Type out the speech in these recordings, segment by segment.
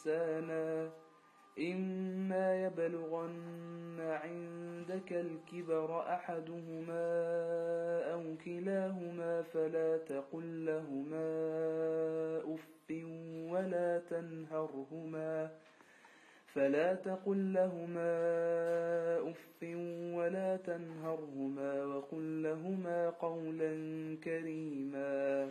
إحسانا إما يبلغن عندك الكبر أحدهما أو كلاهما فلا تقل لهما أف ولا تنهرهما فلا تقل لهما أف ولا تنهرهما وقل لهما قولا كريما.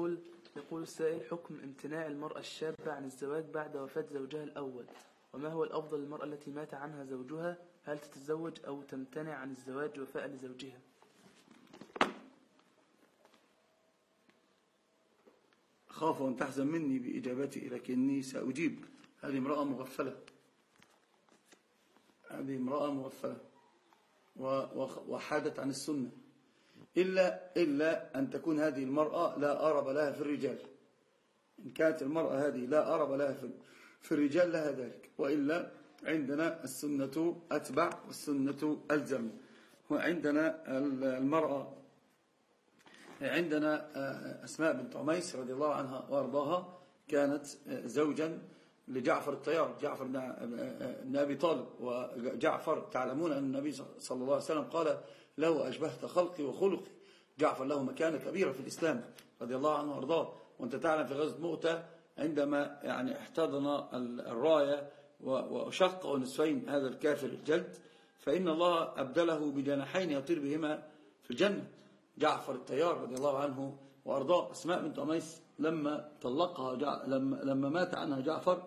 يقول يقول السائل حكم امتناع المرأة الشابة عن الزواج بعد وفاة زوجها الأول وما هو الأفضل للمرأة التي مات عنها زوجها؟ هل تتزوج أو تمتنع عن الزواج وفاء لزوجها؟ خاف أن تحزن مني بإجابتي لكني سأجيب. هذه امرأة مغفلة. هذه امرأة مغفلة وحادت عن السنة. إلا, إلا أن تكون هذه المرأة لا أرب لها في الرجال. إن كانت المرأة هذه لا أرب لها في الرجال لها ذلك. وإلا عندنا السنة أتبع والسنة ألزم. وعندنا المرأة عندنا أسماء بنت عميس رضي الله عنها وأرضاها كانت زوجا لجعفر الطيار جعفر بن أبي طالب وجعفر تعلمون أن النبي صلى الله عليه وسلم قال له أشبهت خلقي وخلقي. جعفر له مكانة كبيرة في الإسلام رضي الله عنه وأرضاه. وأنت تعلم في غزوة مؤتة عندما يعني احتضن الراية وشق نصفين هذا الكافر الجلد فإن الله أبدله بجناحين يطير بهما في الجنة. جعفر الطيار رضي الله عنه وأرضاه. أسماء بنت عميس لما طلقها. لما مات عنها جعفر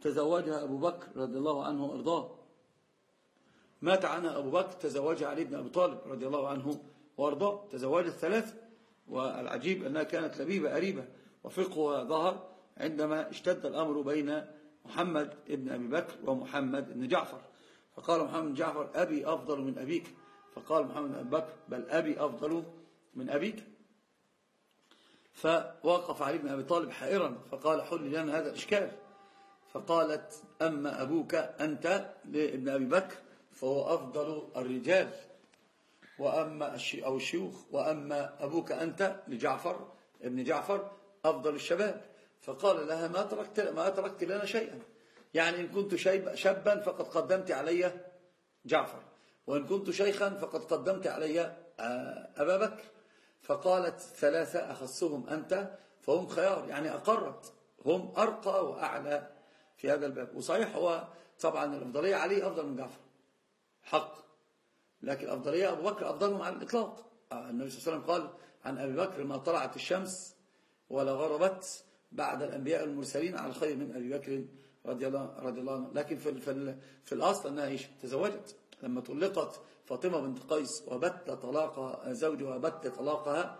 تزوجها أبو بكر رضي الله عنه وأرضاه. مات عنها أبو بكر تزوجها علي بن أبي طالب رضي الله عنه وأرضاه. تزوجت ثلاثة والعجيب أنها كانت لبيبة قريبة وفقها ظهر عندما اشتد الأمر بين محمد بن أبي بكر ومحمد بن جعفر. فقال محمد بن جعفر أبي أفضل من أبيك. فقال محمد بن أبي بكر بل أبي أفضل من أبيك. فوقف علي بن أبي طالب حائرا فقال حل لنا هذا الإشكال. فقالت أما أبوك أنت لابن أبي بكر فهو أفضل الرجال. وأما أو الشيوخ وأما أبوك أنت لجعفر ابن جعفر أفضل الشباب. فقال لها ما تركت, ما تركت لنا شيئا. يعني إن كنت شابا فقد قدمت علي جعفر. وإن كنت شيخا فقد قدمت علي أبا بكر. فقالت ثلاثة أخصهم أنت فهم خيار يعني أقرت هم أرقى وأعلى. في هذا الباب. وصحيح هو طبعا الأفضلية عليه أفضل من جعفر. حق. لكن الأفضلية أبو بكر أفضلهم على الإطلاق. النبي صلى الله عليه وسلم قال عن أبي بكر ما طلعت الشمس ولا غربت بعد الأنبياء المرسلين على خير من أبي بكر رضي الله رضي الله عنها لكن في في في الأصل أنها إيش تزوجت. لما طلقت فاطمة بنت قيس وبت طلاق زوجها وبت طلاقها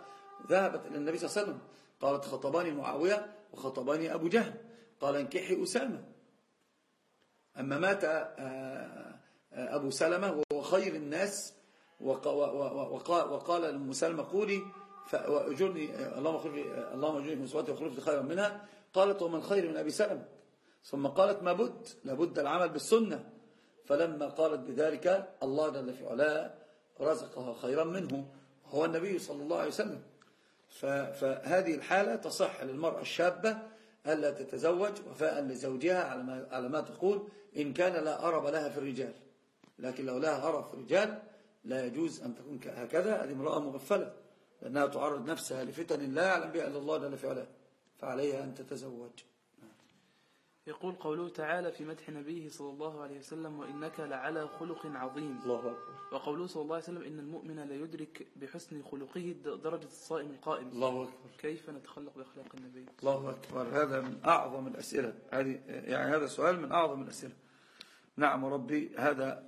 ذهبت إلى النبي صلى الله عليه وسلم. قالت خطباني معاوية وخطباني أبو جهل. قال انكحي أسامة. أما مات آه، آه، أبو سلمة وهو خير الناس وقال لأم سلمة قولي فاجرني اللهم اغفر لي اللهم اجرني من سواتي واخلفني خيرا منها. قالت ومن خير من أبي سلمة. ثم قالت ما بد لابد العمل بالسنة. فلما قالت بذلك الله جل في علاه رزقها خيرا منه هو النبي صلى الله عليه وسلم. فهذه الحالة تصح للمرأة الشابة ألا تتزوج وفاء لزوجها على ما, على ما تقول إن كان لا أرب لها في الرجال. لكن لو لها أرب في الرجال لا يجوز أن تكون هكذا. هذه امرأة مغفلة. لأنها تعرض نفسها لفتن لا يعلم بها إلا الله جل في علاه فعليها أن تتزوج. يقول قوله تعالى في مدح نبيه صلى الله عليه وسلم وإنك لعلى خلق عظيم. الله أكبر. وقوله صلى الله عليه وسلم إن المؤمن لا يدرك بحسن خلقه درجة الصائم القائم. الله أكبر. كيف نتخلق بأخلاق النبي؟ الله أكبر. هذا من أعظم الأسئلة. هذه يعني هذا سؤال من أعظم الأسئلة. نعم ربي هذا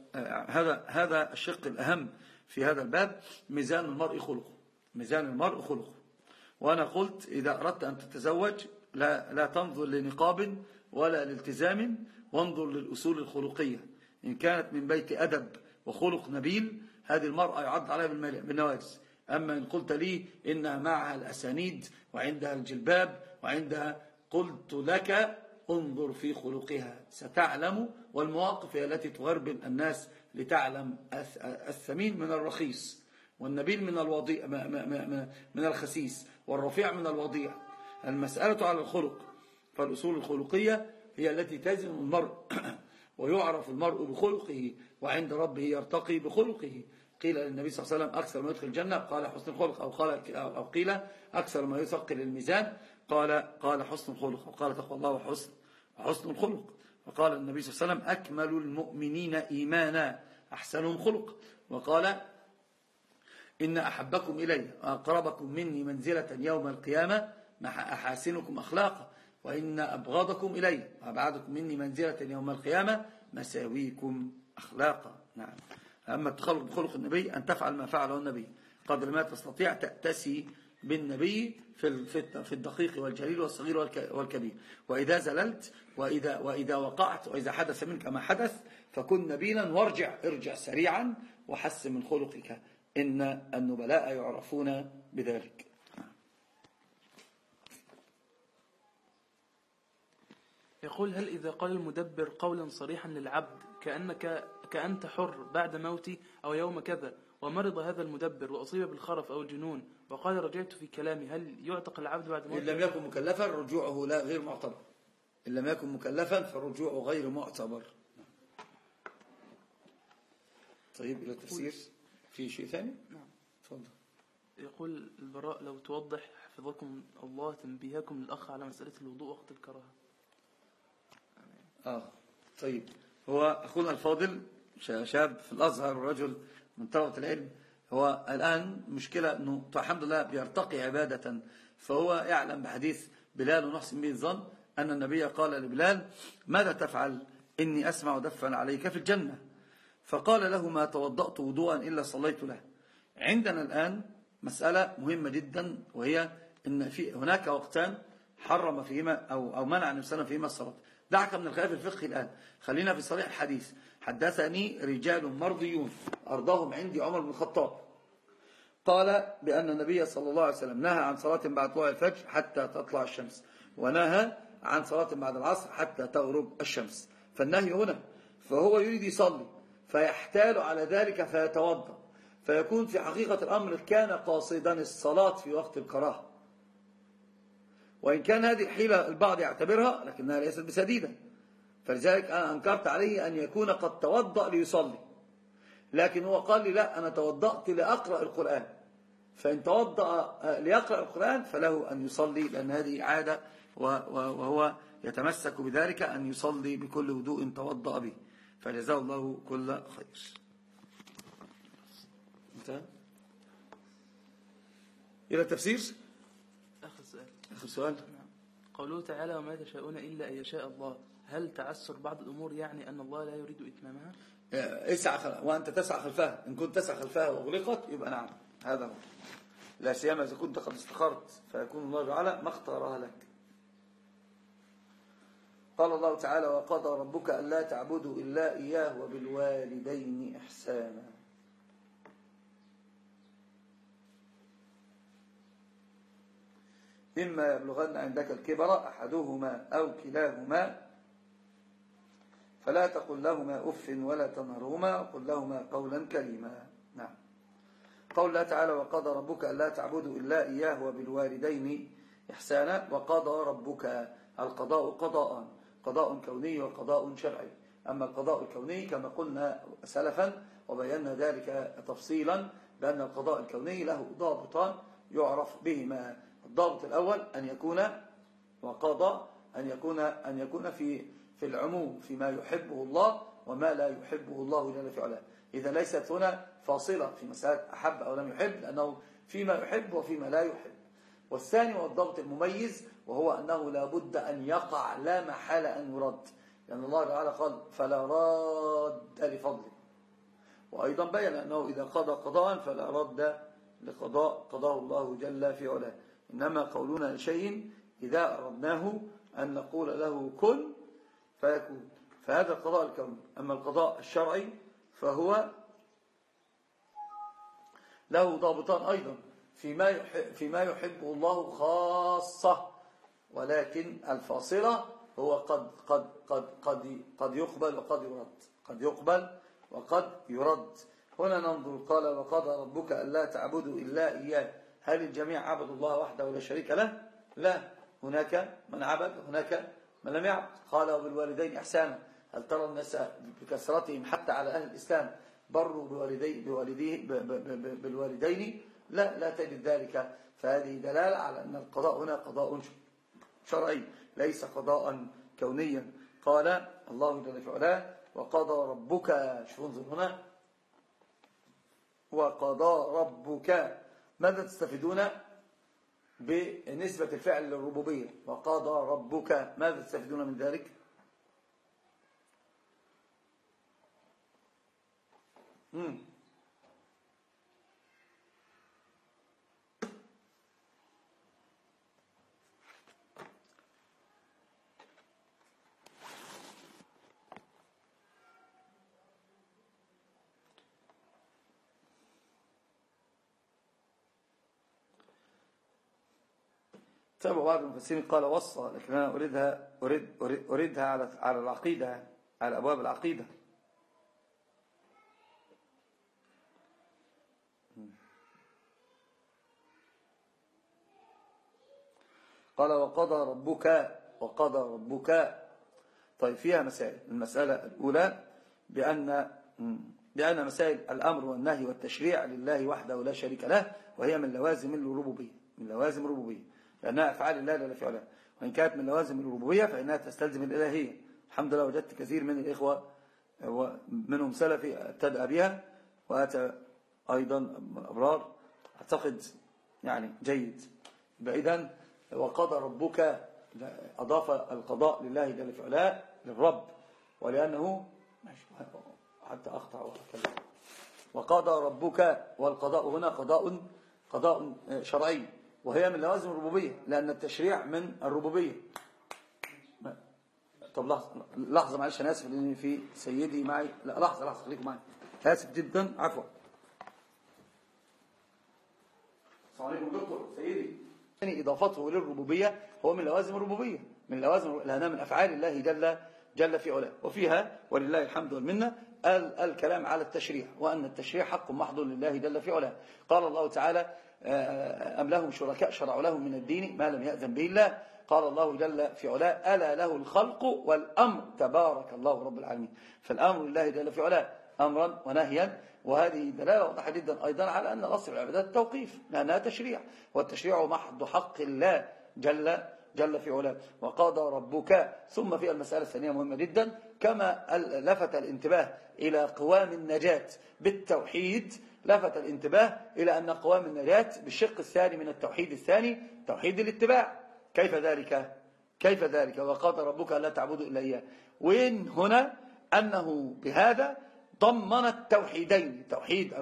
هذا هذا الشق الأهم في هذا الباب. ميزان المرء خلقه. ميزان المرء خلقه. وأنا قلت إذا أردت أن تتزوج لا, لا تنظر لنقاب ولا الالتزام وانظر للأصول الخلقية. إن كانت من بيت أدب وخلق نبيل هذه المرأة يعد عليها بالنواجز أما إن قلت لي إنها معها الأسانيد وعندها الجلباب وعندها قلت لك انظر في خلقها. ستعلم والمواقف هي التي تغربل الناس لتعلم الثمين من الرخيص والنبيل من الوضيع من الخسيس والرفيع من الوضيع. المسألة على الخلق فالأصول الخلقية هي التي تزن المرء. ويعرف المرء بخلقه وعند ربه يرتقي بخلقه. قيل للنبي صلى الله عليه وسلم أكثر ما يدخل الجنة قال حسن الخلق أو, قال أو قيل أكثر ما يثقل الميزان قال قال حسن الخلق وقال تقوى الله وحسن حسن الخلق. وقال النبي صلى الله عليه وسلم أكمل المؤمنين إيمانا أحسنهم خلق. وقال إن أحبكم إلي وأقربكم مني منزلة يوم القيامة أحاسنكم أخلاقا. وإن أبغضكم إلي. وأبعدكم مني منزلة يوم القيامة مساويكم أخلاقا. نعم. أما التخلق بخلق النبي أن تفعل ما فعله النبي. قدر ما تستطيع تأتسي بالنبي في الدقيق والجليل والصغير والكبير. وإذا زللت وإذا, وإذا وقعت وإذا حدث منك ما حدث فكن نبيلا وارجع ارجع سريعا وحسن من خلقك. إن النبلاء يعرفون بذلك. يقول هل إذا قال المدبر قولا صريحا للعبد كأنك كأنت حر بعد موتي أو يوم كذا ومرض هذا المدبر وأصيب بالخرف أو الجنون وقال رجعت في كلامي هل يعتق العبد بعد موته؟ إن لم يكن مكلفا رجوعه لا غير معتبر. إن لم يكن مكلفا فرجوعه غير معتبر. طيب إلى التفسير في شيء ثاني؟ نعم. تفضل. يقول البراء لو توضح حفظكم الله تنبيهكم الأخ على مسألة الوضوء وقت الكراهة. آه طيب. هو أخونا الفاضل شاب في الأزهر ورجل من طلبة العلم هو الآن مشكلة أنه الحمد لله بيرتقي عبادة فهو يعلم بحديث بلال ونحسن به الظن أن النبي قال لبلال ماذا تفعل؟ إني أسمع دفا عليك في الجنة. فقال له ما توضأت وضوءا إلا صليت له. عندنا الآن مسألة مهمة جدا وهي أن في هناك وقتان حرم فيهما أو, أو منع النبي فيهما الصلاة. دعك من الخلاف الفقهي الآن. خلينا في صريح الحديث. حدثني رجال مرضيون. أرضاهم عندي عمر بن الخطاب. قال بأن النبي صلى الله عليه وسلم نهى عن صلاة بعد طلوع الفجر حتى تطلع الشمس ونهى عن صلاة بعد العصر حتى تغرب الشمس. فالنهي هنا فهو يريد يصلي فيحتال على ذلك فيتوضأ. فيكون في حقيقة الأمر كان قاصدا الصلاة في وقت الكراهة. وإن كان هذه الحيلة البعض يعتبرها لكنها ليست بسديدة. فلذلك أنا أنكرت عليه أن يكون قد توضأ ليصلي. لكن هو قال لي لا أنا توضأت لأقرأ القرآن. فإن توضأ ليقرأ القرآن فله أن يصلي لأن هذه عادة وهو يتمسك بذلك أن يصلي بكل هدوء توضأ به. فجزاه الله كل خير. إلى التفسير آخر سؤال. آخر سؤال قوله تعالى وما تشاءون إلا أن يشاء الله. هل تعسر بعض الأمور يعني أن الله لا يريد إتمامها؟ اسعى خل... وأنت تسعى خلفها. إن كنت تسعى خلفها وأغلقت يبقى نعم. هذا هو. لا سيما إذا كنت قد استخرت فيكون الله تعالى ما اختارها لك. قال الله تعالى وقضى ربك ألا تعبدوا إلا إياه وبالوالدين إحسانا. إما يبلغن عندك الكبر أحدهما أو كلاهما فلا تقل لهما أف ولا تنهرهما وقل لهما قولا كريما. نعم. قول الله تعالى وقضى ربك ألا تعبدوا إلا إياه وبالوالدين إحسانا وقضى ربك القضاء قضاء قضاء كوني وقضاء شرعي. أما القضاء الكوني كما قلنا سلفا وبينا ذلك تفصيلا بأن القضاء الكوني له ضابطان يعرف بهما. الضابط الأول أن يكون وقضى أن يكون أن يكون في في العموم فيما يحبه الله وما لا يحبه الله جل في علاه. إذا ليست هنا فاصلة في مسألة أحب أو لم يحب لأنه فيما يحب وفيما لا يحب. والثاني هو المميز وهو أنه لا بد أن يقع لا محال أن يرد. لأن الله تعالى قال فلا راد لفضله وأيضا بين أنه إذا قضى قضاء فلا رد لقضاء قضاه الله جل في علاه. إنما قولنا لشيء إذا أردناه أن نقول له كن فيكون. فهذا القضاء الكوني أما القضاء الشرعي فهو له ضابطان أيضا فيما يحب فيما يحبه الله خاصة. ولكن الفاصلة هو قد قد قد قد قد يقبل وقد يرد. قد يقبل وقد يرد. هنا ننظر. قال وقضى ربك ألا تعبدوا إلا إياه. هل الجميع عبدوا الله وحده ولا شريك له؟ لا. هناك من عبد هناك من لم يعبد. قال وبالوالدين إحسانا. هل ترى الناس بكثرتهم حتى على أهل الإسلام؟ بروا بوالدي بوالديه بالوالدين. لا لا تجد ذلك. فهذه دلالة على أن القضاء هنا قضاء شرعي ليس قضاء كونيا. قال الله جل وعلا وقضى ربك شو انظر هنا. وقضى ربك ماذا تستفيدون بنسبة الفعل للربوبية وقضى ربك ماذا تستفيدون من ذلك مم. سبب بعض المفسرين قال وصى لكن أنا أريدها, أريد أريد أريدها على على العقيدة على أبواب العقيدة. قال وقضى ربك وقضى ربك. طيب فيها مسائل. المسألة الأولى بأن بأن مسائل الأمر والنهي والتشريع لله وحده لا شريك له وهي من لوازم الربوبية من لوازم الربوبية. لأنها أفعال الله لا فعلها وإن كانت من لوازم الربوبية فإنها تستلزم الإلهية الحمد لله وجدت كثير من الإخوة ومنهم سلفي ابتدأ بها وأتى أيضا الأبرار أعتقد يعني جيد. بعيدا وقضى ربك أضاف القضاء لله جل فعلا للرب ولأنه حتى أخطأ وأتكلم. وقضى ربك والقضاء هنا قضاء قضاء شرعي. وهي من لوازم الربوبية لأن التشريع من الربوبية. طب لحظة لحظة معلش أنا آسف لأن في سيدي معي. لا لحظة لحظة خليكم معي. آسف جدا. عفوا. السلام عليكم دكتور سيدي. يعني إضافته للربوبية هو من لوازم الربوبية. من لوازم لأنها من أفعال الله جل جل في علاه. وفيها ولله الحمد والمنة الكلام على التشريع وأن التشريع حق محض لله جل في علاه. قال الله تعالى أم لهم شركاء شرعوا لهم من الدين ما لم يأذن به الله. قال الله جل في علاه ألا له الخلق والأمر؟ تبارك الله رب العالمين. فالأمر لله جل في علاه أمرا ونهيا. وهذه دلالة واضحة جدا أيضا على أن الأصل العبادات التوقيف لأنها تشريع. والتشريع محض حق الله جل جل في علاه. وقضى ربك. ثم في المسألة الثانية مهمة جدا كما لفت الانتباه إلى قوام النجاة بالتوحيد. لفت الانتباه إلى أن قوام النجاة بالشق الثاني من التوحيد الثاني توحيد الاتباع. كيف ذلك؟ كيف ذلك؟ وقال ربك لا تعبدوا إلا إياه. وين هنا؟ أنه بهذا ضمن التوحيدين توحيد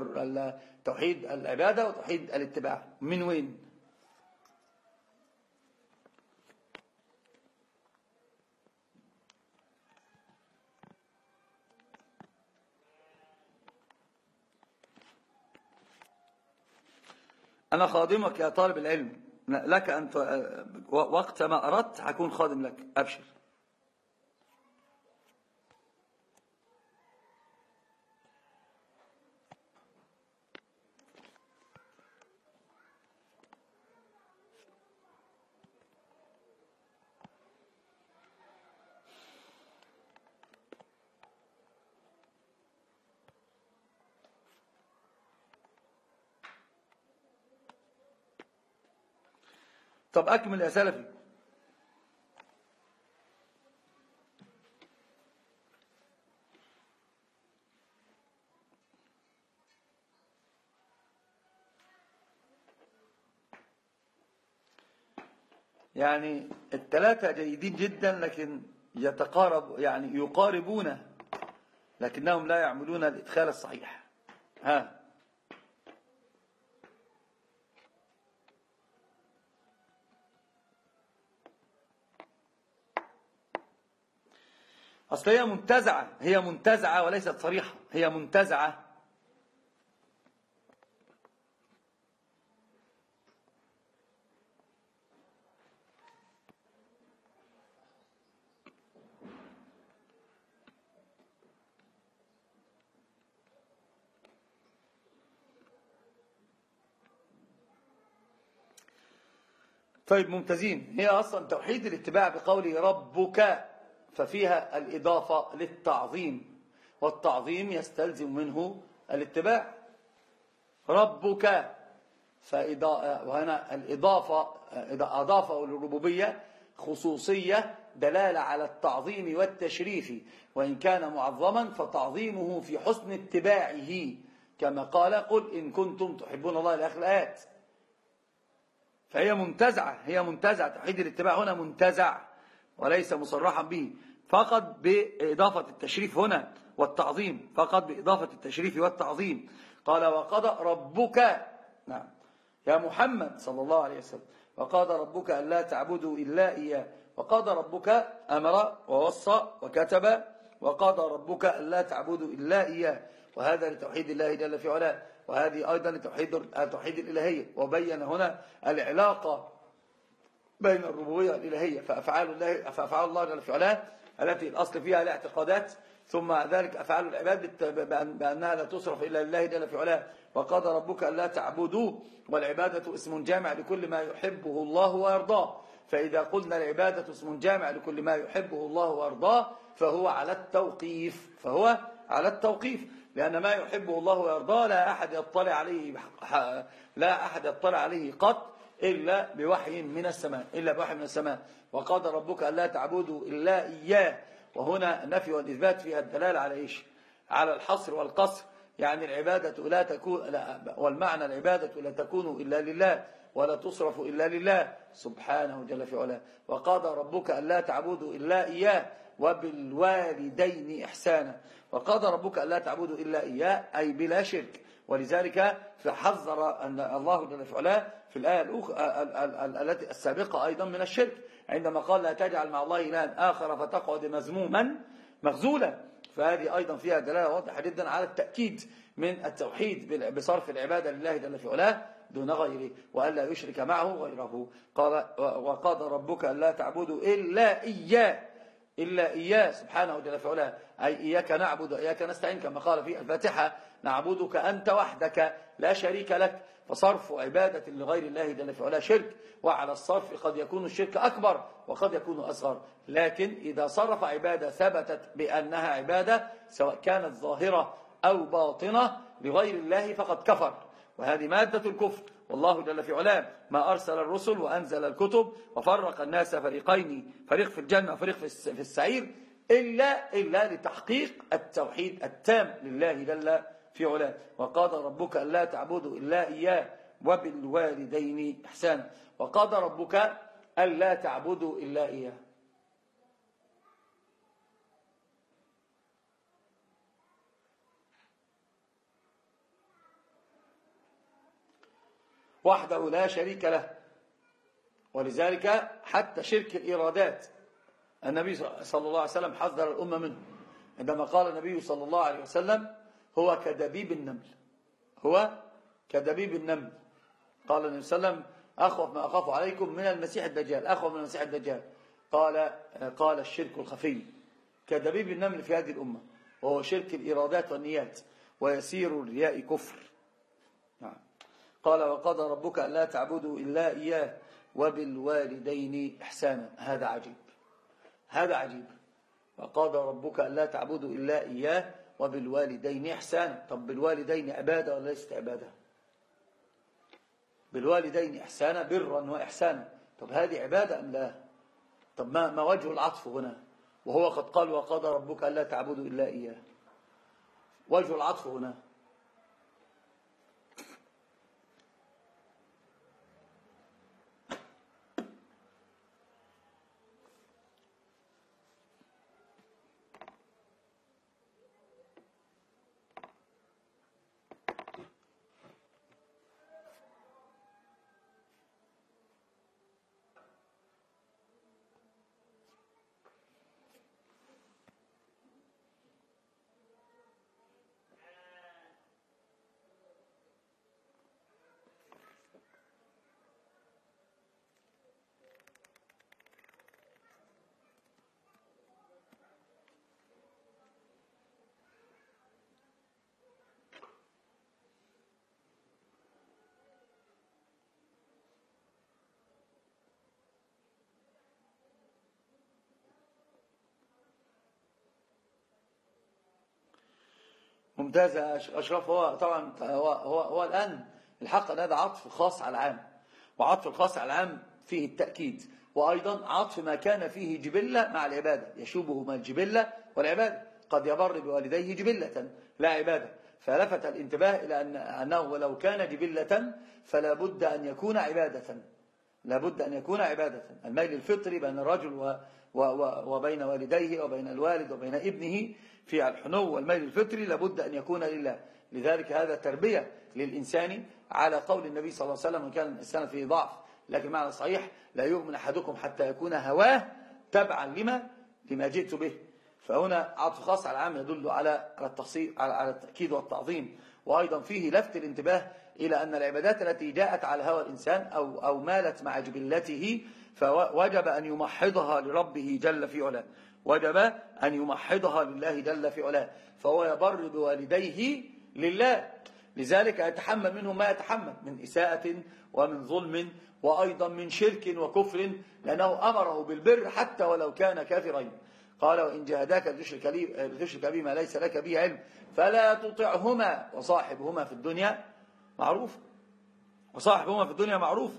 توحيد العبادة وتوحيد الاتباع. من وين؟ أنا خادمك يا طالب العلم. لك أن وقت ما أردت حكون خادم لك. أبشر. طب أكمل يا سلفي. يعني الثلاثة جيدين جدا لكن يتقارب يعني يقاربون لكنهم لا يعملون الإدخال الصحيح. ها؟ أصل هي منتزعة هي منتزعة وليست صريحة هي منتزعة. طيب ممتازين هي أصلا توحيد الاتباع بقوله ربك. ففيها الإضافة للتعظيم والتعظيم يستلزم منه الاتباع. ربك وهنا الإضافة أضافه للربوبية خصوصية دلالة على التعظيم والتشريف وإن كان معظما فتعظيمه في حسن اتباعه كما قال قل إن كنتم تحبون الله الآخر الآيات. فهي منتزعة هي منتزعة توحيد الاتباع هنا منتزع وليس مصرحا به. فقط بإضافة التشريف هنا والتعظيم فقط بإضافة التشريف والتعظيم. قال وقضى ربك نعم. يا محمد صلى الله عليه وسلم. وقضى ربك أن لا تعبدوا إلا إياه. وقضى ربك أمر ووصى وكتب. وقضى ربك أن لا تعبدوا إلا إياه. وهذا لتوحيد الله جل في علاه. وهذه أيضا لتوحيد التوحيد الإلهية وبين هنا العلاقة بين الربوبية والإلهية فأفعال الله فأفعال الله جل في علاه التي الأصل فيها الاعتقادات ثم ذلك أفعال العباد بأنها لا تصرف إلا لله جل في علاه. وقال ربك ألا تعبدوا والعبادة اسم جامع لكل ما يحبه الله ويرضاه. فإذا قلنا العبادة اسم جامع لكل ما يحبه الله ويرضاه فهو على التوقيف فهو على التوقيف. لأن ما يحبه الله ويرضاه لا أحد يطلع عليه لا أحد يطلع عليه قط إلا بوحي من السماء إلا بوحي من السماء. وقال ربك ألا تعبدوا إلا إياه. وهنا النفي والإثبات فيها الدلالة على إيش؟ على الحصر والقصر. يعني العبادة لا تكون لا والمعنى العبادة لا تكون إلا لله ولا تصرف إلا لله. سبحانه جل في علاه. وقال ربك ألا تعبدوا إلا إياه وبالوالدين إحسانا. وقال ربك ألا تعبدوا إلا إياه أي بلا شرك. ولذلك فحذر أن الله جل في علاه في الآية التي السابقة أيضا من الشرك عندما قال لا تجعل مع الله إلها آخر فتقعد مذموما مغزولا فهذه أيضا فيها دلالة واضحة جدا على التأكيد من التوحيد بصرف العبادة لله جل في دون غيره وألا يشرك معه غيره. قال وقال ربك ألا تعبدوا إلا إياه إلا إياه سبحانه جل في أي إياك نعبد وإياك نستعين كما قال في الفاتحة نعبدك أنت وحدك لا شريك لك. فصرف عبادة لغير الله جل في علاه شرك. وعلى الصرف قد يكون الشرك أكبر وقد يكون أصغر. لكن إذا صرف عبادة ثبتت بأنها عبادة سواء كانت ظاهرة أو باطنة لغير الله فقد كفر. وهذه مادة الكفر. والله جل في علاه ما أرسل الرسل وأنزل الكتب وفرق الناس فريقين فريق في الجنة وفريق في السعير إلا, إلا لتحقيق التوحيد التام لله جل في علاه. وقاد ربك ألا تعبدوا إلا إياه وبالوالدين إحسانا. وقاد ربك ألا تعبدوا إلا إياه. وحده لا شريك له. ولذلك حتى شرك الإرادات النبي صلى الله عليه وسلم حذر الأمة منه. عندما قال النبي صلى الله عليه وسلم هو كدبيب النمل. هو كدبيب النمل. قال النبي صلى الله عليه وسلم أخوف ما أخاف عليكم من المسيح الدجال. أخوف من المسيح الدجال. قال قال الشرك الخفي. كدبيب النمل في هذه الأمة وهو شرك الإرادات والنيات ويسير الرياء كفر. نعم. قال وقضى ربك أن لا تعبدوا إلا إياه وبالوالدين إحسانا. هذا عجيب. هذا عجيب. وقضى ربك أن لا تعبدوا إلا إياه وبالوالدين إحسانا طب بالوالدين عبادة ولا ليست عبادة بالوالدين إحسانا برا وإحسانا. طب هذه عبادة أم لا؟ طب ما, ما وجه العطف هنا؟ وهو قد قال وقضى ربك ألا تعبدوا إلا إياه. وجه العطف هنا. ممتاز أشرف. هو طبعا هو, هو, هو الآن الحق أن هذا عطف خاص على العام وعطف الخاص على العام فيه التأكيد وأيضا عطف ما كان فيه جبلة مع العبادة يشوبهما الجبلة والعبادة. قد يبر بوالديه جبلة لا عبادة. فلفت الانتباه إلى أن أنه لو كان جبلة فلا بد أن يكون عبادة. لا بد أن يكون عبادة. الميل الفطري بين الرجل و وبين والديه وبين الوالد وبين ابنه في الحنو والميل الفطري لابد أن يكون لله. لذلك هذا تربية للإنسان على قول النبي صلى الله عليه وسلم وكان الإنسان فيه ضعف لكن معنى صحيح لا يؤمن أحدكم حتى يكون هواه تبعا لما لما جئت به. فهنا عطف خاص على العام يدل على التخصيص على التأكيد والتعظيم. وأيضا فيه لفت الانتباه إلى أن العبادات التي جاءت على هوى الإنسان أو, أو مالت مع جبلته فوجب أن يمحضها لربه جل في علاه. وجب أن يمحضها لله جل في علاه فهو يبر بوالديه لله. لذلك يتحمل منه ما يتحمل من إساءة ومن ظلم وأيضا من شرك وكفر لأنه أمره بالبر حتى ولو كان كافرين قال وإن جاهداك لتشرك بما ليس لك به علم فلا تطعهما وصاحبهما في الدنيا معروف. وصاحبهما في الدنيا معروف.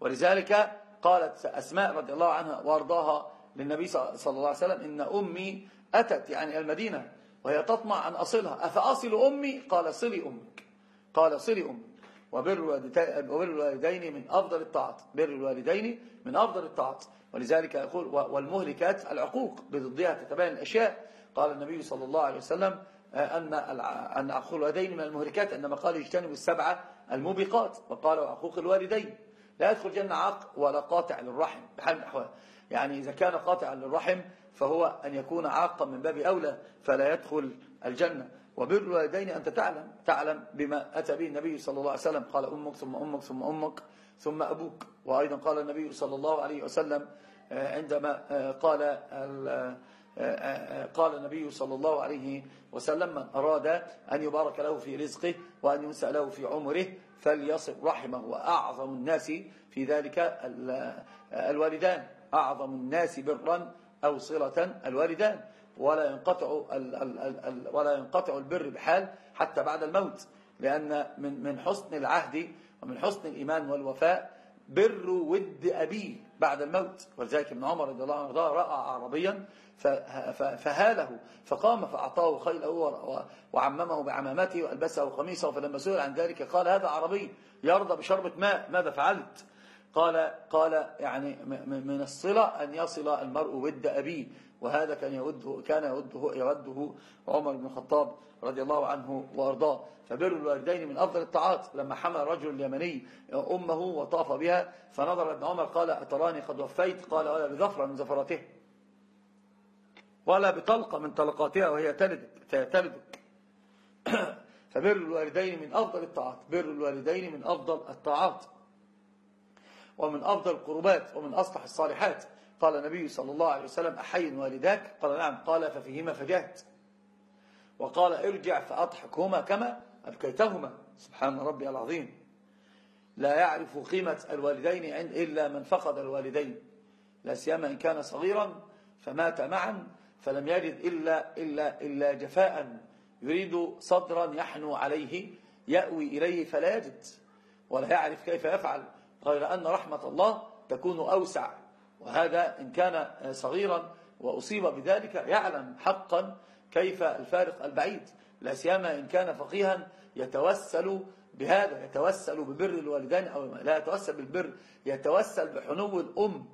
ولذلك قالت أسماء رضي الله عنها وأرضاها للنبي صلى الله عليه وسلم إن أمي أتت يعني المدينة وهي تطمع أن أصلها. أفأصل أمي؟ قال صلي أمك. قال صلي أمك. وبر الوالدين من أفضل الطاعات. بر الوالدين من أفضل الطاعات. ولذلك يقول والمهلكات العقوق بضدها تتبين الأشياء. قال النبي صلى الله عليه وسلم آه، أن أن عقوق الوالدين من المهلكات عندما قال اجتنبوا السبعة الموبقات. وقال عقوق الوالدين لا يدخل جنة عاق ولا قاطع للرحم. بحال من الأحوال. يعني إذا كان قاطعا للرحم فهو أن يكون عاقا من باب أولى فلا يدخل الجنة. وبر الوالدين أنت تعلم تعلم بما أتى به النبي صلى الله عليه وسلم. قال أمك ثم أمك ثم أمك ثم أبوك. وأيضا قال النبي صلى الله عليه وسلم آه، عندما آه، قال آه، قال النبي صلى الله عليه وسلم من أراد أن يبارك له في رزقه وأن ينسى له في عمره فليصل رحمه. وأعظم الناس في ذلك الوالدان. أعظم الناس برا أو صلة الوالدان. ولا ينقطع ولا ينقطع البر بحال حتى بعد الموت. لأن من من حسن العهد ومن حسن الإيمان والوفاء بر ود أبيه بعد الموت. ولذلك ابن عمر رضي الله عنه رأى عربيا فهاله فقام فأعطاه خيله وعممه بعمامته وألبسه قميصه فلما سئل عن ذلك قال هذا عربي يرضى بشربة ماء. ماذا فعلت؟ قال قال يعني من الصلة أن يصل المرء ود أبيه وهذا كان يوده كان يوده يوده عمر بن الخطاب رضي الله عنه وأرضاه. فبر الوالدين من أفضل الطاعات. لما حمل الرجل اليمني أمه وطاف بها فنظر ابن عمر قال أتراني قد وفيت؟ قال ولا بظفرة من زفراته ولا بطلقة من طلقاتها وهي تلدك تلدك فبر الوالدين من أفضل الطاعات. بر الوالدين من أفضل الطاعات. ومن أفضل القربات ومن أصلح الصالحات. قال النبي صلى الله عليه وسلم أحي والداك؟ قال نعم. قال ففيهما فجهت وقال ارجع فأضحكهما كما أبكيتهما. سبحان ربي العظيم. لا يعرف قيمة الوالدين إلا من فقد الوالدين. لا سيما إن كان صغيرا فمات معا فلم يجد إلا, إلا, إلا جفاء. يريد صدرا يحنو عليه يأوي إليه فلا يجد. ولا يعرف كيف يفعل. غير أن رحمة الله تكون أوسع. وهذا إن كان صغيرا وأصيب بذلك يعلم حقا كيف الفارق البعيد. لا سيما إن كان فقيها يتوسل بهذا يتوسل ببر الوالدين أو لا يتوسل بالبر يتوسل بحنو الأم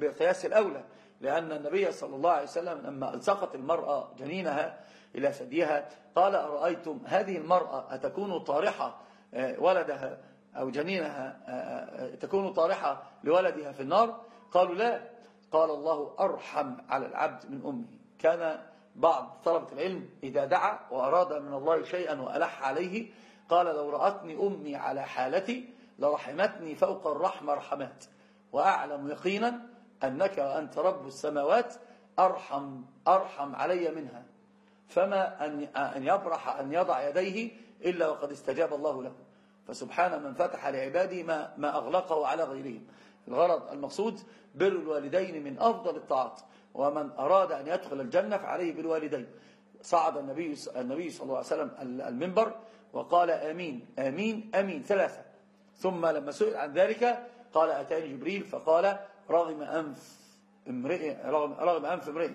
بقياس الأولى. لأن النبي صلى الله عليه وسلم لما التقت المرأة جنينها إلى ثديها قال أرأيتم هذه المرأة أتكون طارحة آه، ولدها؟ أو جنينها آه، آه، تكون طارحة لولدها في النار. قالوا لا. قال الله أرحم على العبد من أمه. كان بعض طلبة العلم إذا دعا وأراد من الله شيئا وألح عليه قال لو رأتني أمي على حالتي لرحمتني فوق الرحمة رحمات. وأعلم يقينا أنك وأنت رب السماوات أرحم, أرحم علي منها. فما أن يبرح أن يضع يديه إلا وقد استجاب الله له. فسبحان من فتح لعباده ما, ما أغلقه على غيرهم. الغرض المقصود بر الوالدين من أفضل الطاعات ومن أراد أن يدخل الجنة فعليه بالوالدين. صعد النبي النبي صلى الله عليه وسلم المنبر وقال آمين آمين آمين ثلاثة. ثم لما سئل عن ذلك قال أتاني جبريل فقال رغم أنف امرئ رغم, رغم أنف امرئ.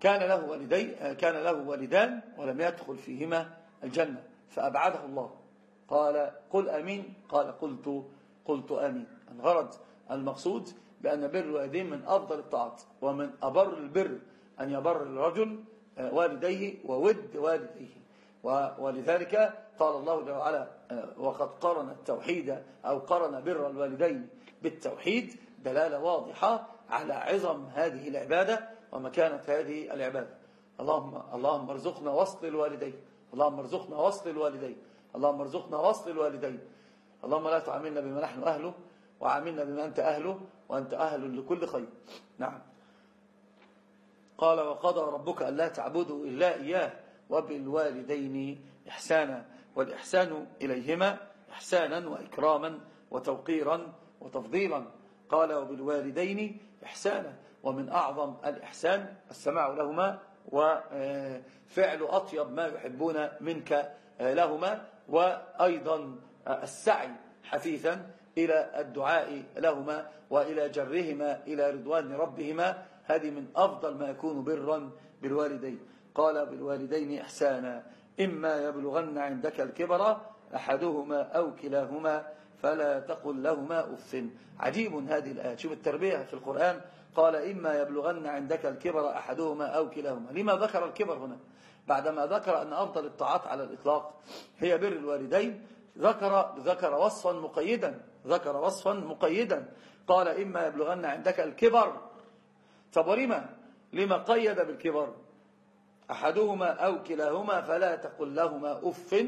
كان له والدي كان له والدان ولم يدخل فيهما الجنة. فأبعده الله. قال قل أمين. قال قلت قلت أمين. الغرض المقصود بأن بر الوالدين من أفضل الطاعات ومن أبر البر أن يبر الرجل آه، والديه وود والديه. ولذلك قال الله جل وعلا آه، وقد قرن التوحيد أو قرن بر الوالدين بالتوحيد دلالة واضحة على عظم هذه العبادة ومكانة هذه العبادة. اللهم اللهم ارزقنا وصل الوالدين. اللهم ارزقنا وصل الوالدين. اللهم ارزقنا وصل الوالدين. اللهم لا تعاملنا بما نحن أهله وعاملنا بما أنت أهله وأنت أهل لكل خير. نعم. قال وقضى ربك ألا تعبدوا إلا إياه وبالوالدين إحسانا والإحسان إليهما إحسانا وإكراما وتوقيرا وتفضيلا. قال وبالوالدين إحسانا. ومن أعظم الإحسان السماع لهما وفعل أطيب ما يحبون منك لهما. وأيضا السعي حثيثا إلى الدعاء لهما وإلى جرهما إلى رضوان ربهما. هذه من أفضل ما يكون برا بالوالدين. قال بالوالدين إحسانا إما يبلغن عندك الكبر أحدهما أو كلاهما فلا تقل لهما أف. عجيب هذه الآية. شوف التربية في القرآن قال إما يبلغن عندك الكبر أحدهما أو كلاهما. لما ذكر الكبر هنا؟ بعدما ذكر أن أفضل الطاعات على الإطلاق هي بر الوالدين ذكر ذكر وصفا مقيدا ذكر وصفا مقيدا. قال إما يبلغن عندك الكبر. طب ولما؟ لما قيد بالكبر أحدهما أو كلاهما فلا تقل لهما أف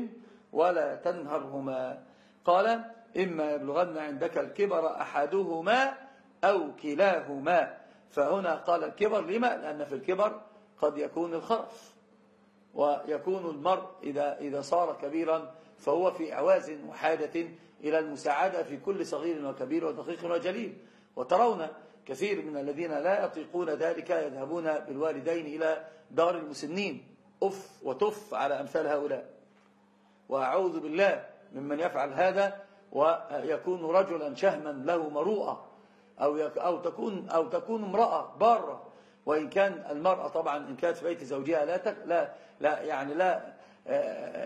ولا تنهرهما. قال إما يبلغن عندك الكبر أحدهما أو كلاهما. فهنا قال الكبر لما؟ لأن في الكبر قد يكون الخرف ويكون المرء إذا, إذا صار كبيرا فهو في عواز وحاجة إلى المساعدة في كل صغير وكبير ودقيق وجليل. وترون كثير من الذين لا يطيقون ذلك يذهبون بالوالدين إلى دار المسنين. أف وتف على أمثال هؤلاء. وأعوذ بالله ممن يفعل هذا ويكون رجلا شهما له مروءة. أو أو تكون أو تكون امرأة بارة. وإن كان المرأة طبعا إن كانت في بيت زوجها لا تك لا لا يعني لا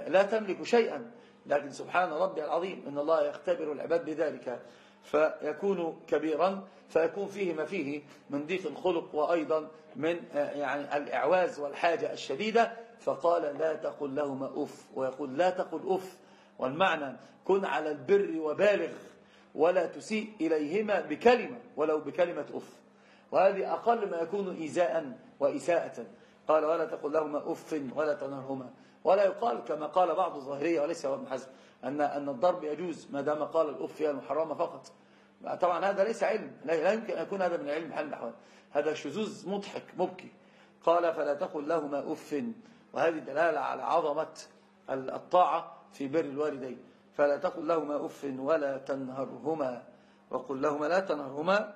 لا تملك شيئا. لكن سبحان ربي العظيم إن الله يختبر العباد بذلك. فيكون كبيرا فيكون فيه ما فيه من ضيق الخلق وأيضا من آه، يعني الإعواز والحاجة الشديدة. فقال لا تقل لهما أف ويقول لا تقل أف. والمعنى كن على البر وبالغ. ولا تسيء إليهما بكلمة ولو بكلمة أف. وهذه أقل ما يكون إيذاء وإساءة. قال ولا تقل لهما أف ولا تنهرهما. ولا يقال كما قال بعض الظاهرية وليس هو ابن حزم أن أن الضرب يجوز ما دام قال الأف هي المحرمة فقط. طبعا هذا ليس علم لا يمكن أن يكون هذا من علم حال الأحوال. هذا شذوذ مضحك مبكي. قال فلا تقل لهما أف. وهذه دلالة على عظمة الطاعة في بر الوالدين. فلا تقل لهما أف ولا تنهرهما وقل لهما لا تنهرهما.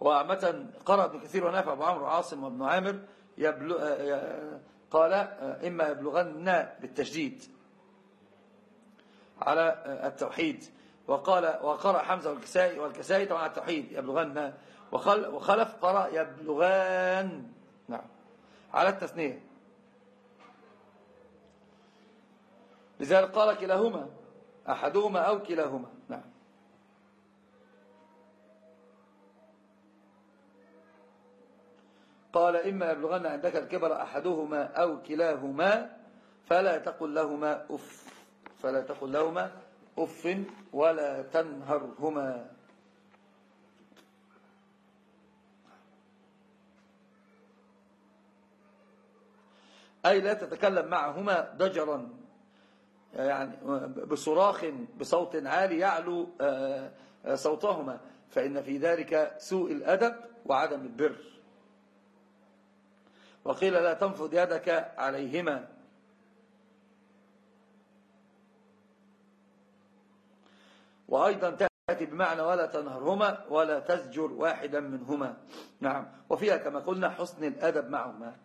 وعامة قرأ ابن كثير ونافع أبو عمرو عاصم وابن عامر يبلغ قال إما يبلغن بالتشديد على التوحيد. وقال وقرأ حمزة والكسائي والكسائي طبعا التوحيد يبلغن. وخلف قرأ يبلغان. نعم. على التثنية. لذلك قال كلاهما أحدهما أو كلاهما. نعم. قال إما يبلغن عندك الكبر أحدهما أو كلاهما فلا تقل لهما أف فلا تقل لهما أف ولا تنهرهما. أي لا تتكلم معهما ضجرا. يعني بصراخ بصوت عالي يعلو آه، آه، صوتهما. فإن في ذلك سوء الأدب وعدم البر. وقيل لا تنفض يدك عليهما. وأيضا تأتي بمعنى ولا تنهرهما ولا تزجر واحدا منهما. نعم. وفيها كما قلنا حسن الأدب معهما.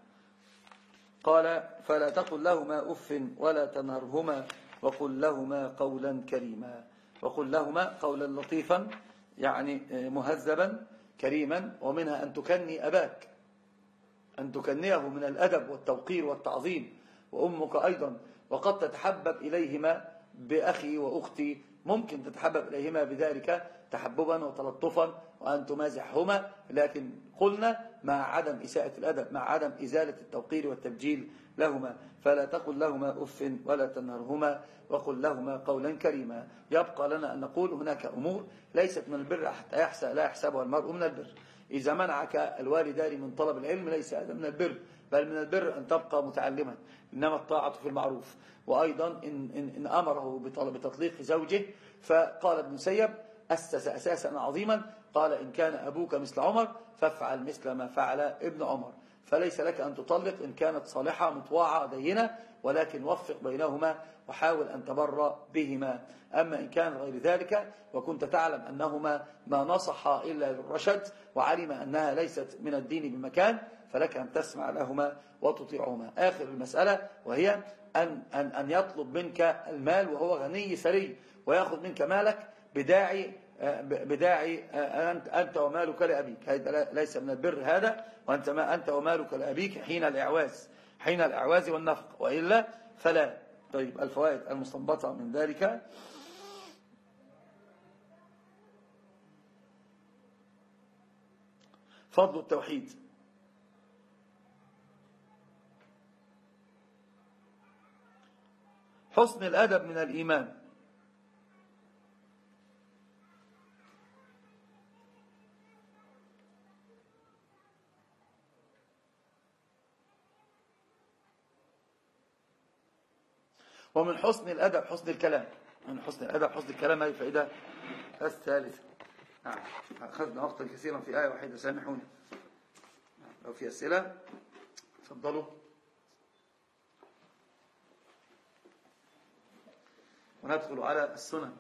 قال فلا تقل لهما أف ولا تنهرهما وقل لهما قولا كريما. وقل لهما قولا لطيفا يعني مهذبا كريما. ومنها أن تكني أباك أن تكنيه من الأدب والتوقير والتعظيم. وأمك أيضا. وقد تتحبب إليهما بأخي وأختي. ممكن تتحبب إليهما بذلك تحببا وتلطفا وأن تمازحهما. لكن قلنا مع عدم إساءة الأدب مع عدم إزالة التوقير والتبجيل لهما. فلا تقل لهما أف ولا تنهرهما وقل لهما قولا كريما. يبقى لنا أن نقول هناك أمور ليست من البر حتى يحسب لا يحسبها المرء من البر. إذا منعك الوالدان من طلب العلم ليس هذا من البر بل من البر أن تبقى متعلما. إنما الطاعة في المعروف. وأيضا إن, إن, إن أمره بطلب تطليق زوجه فقال ابن سيب أسس أساسا عظيما قال إن كان أبوك مثل عمر فافعل مثل ما فعل ابن عمر. فليس لك أن تطلق إن كانت صالحة مطواعة دينة ولكن وفق بينهما وحاول أن تبر بهما. أما إن كان غير ذلك وكنت تعلم أنهما ما نصح إلا للرشد وعلم أنها ليست من الدين بمكان فلك أن تسمع لهما وتطيعهما. آخر المسألة وهي أن, أن, أن يطلب منك المال وهو غني ثري ويأخذ منك مالك بداعي بداعي أنت, أنت ومالك لأبيك. ليس من البر هذا وأنت ما أنت ومالك لأبيك حين الإعواز حين الإعواز والنفق وإلا فلا. طيب الفوائد المستنبطة من ذلك. فضل التوحيد. حسن الأدب من الإيمان. ومن حسن الأدب حسن الكلام. من حسن الأدب حسن الكلام هذه الفائدة الثالثة. نعم. أخذنا وقتا كثيرا في آية واحدة سامحوني. لو في أسئلة تفضلوا. وندخل على السنن.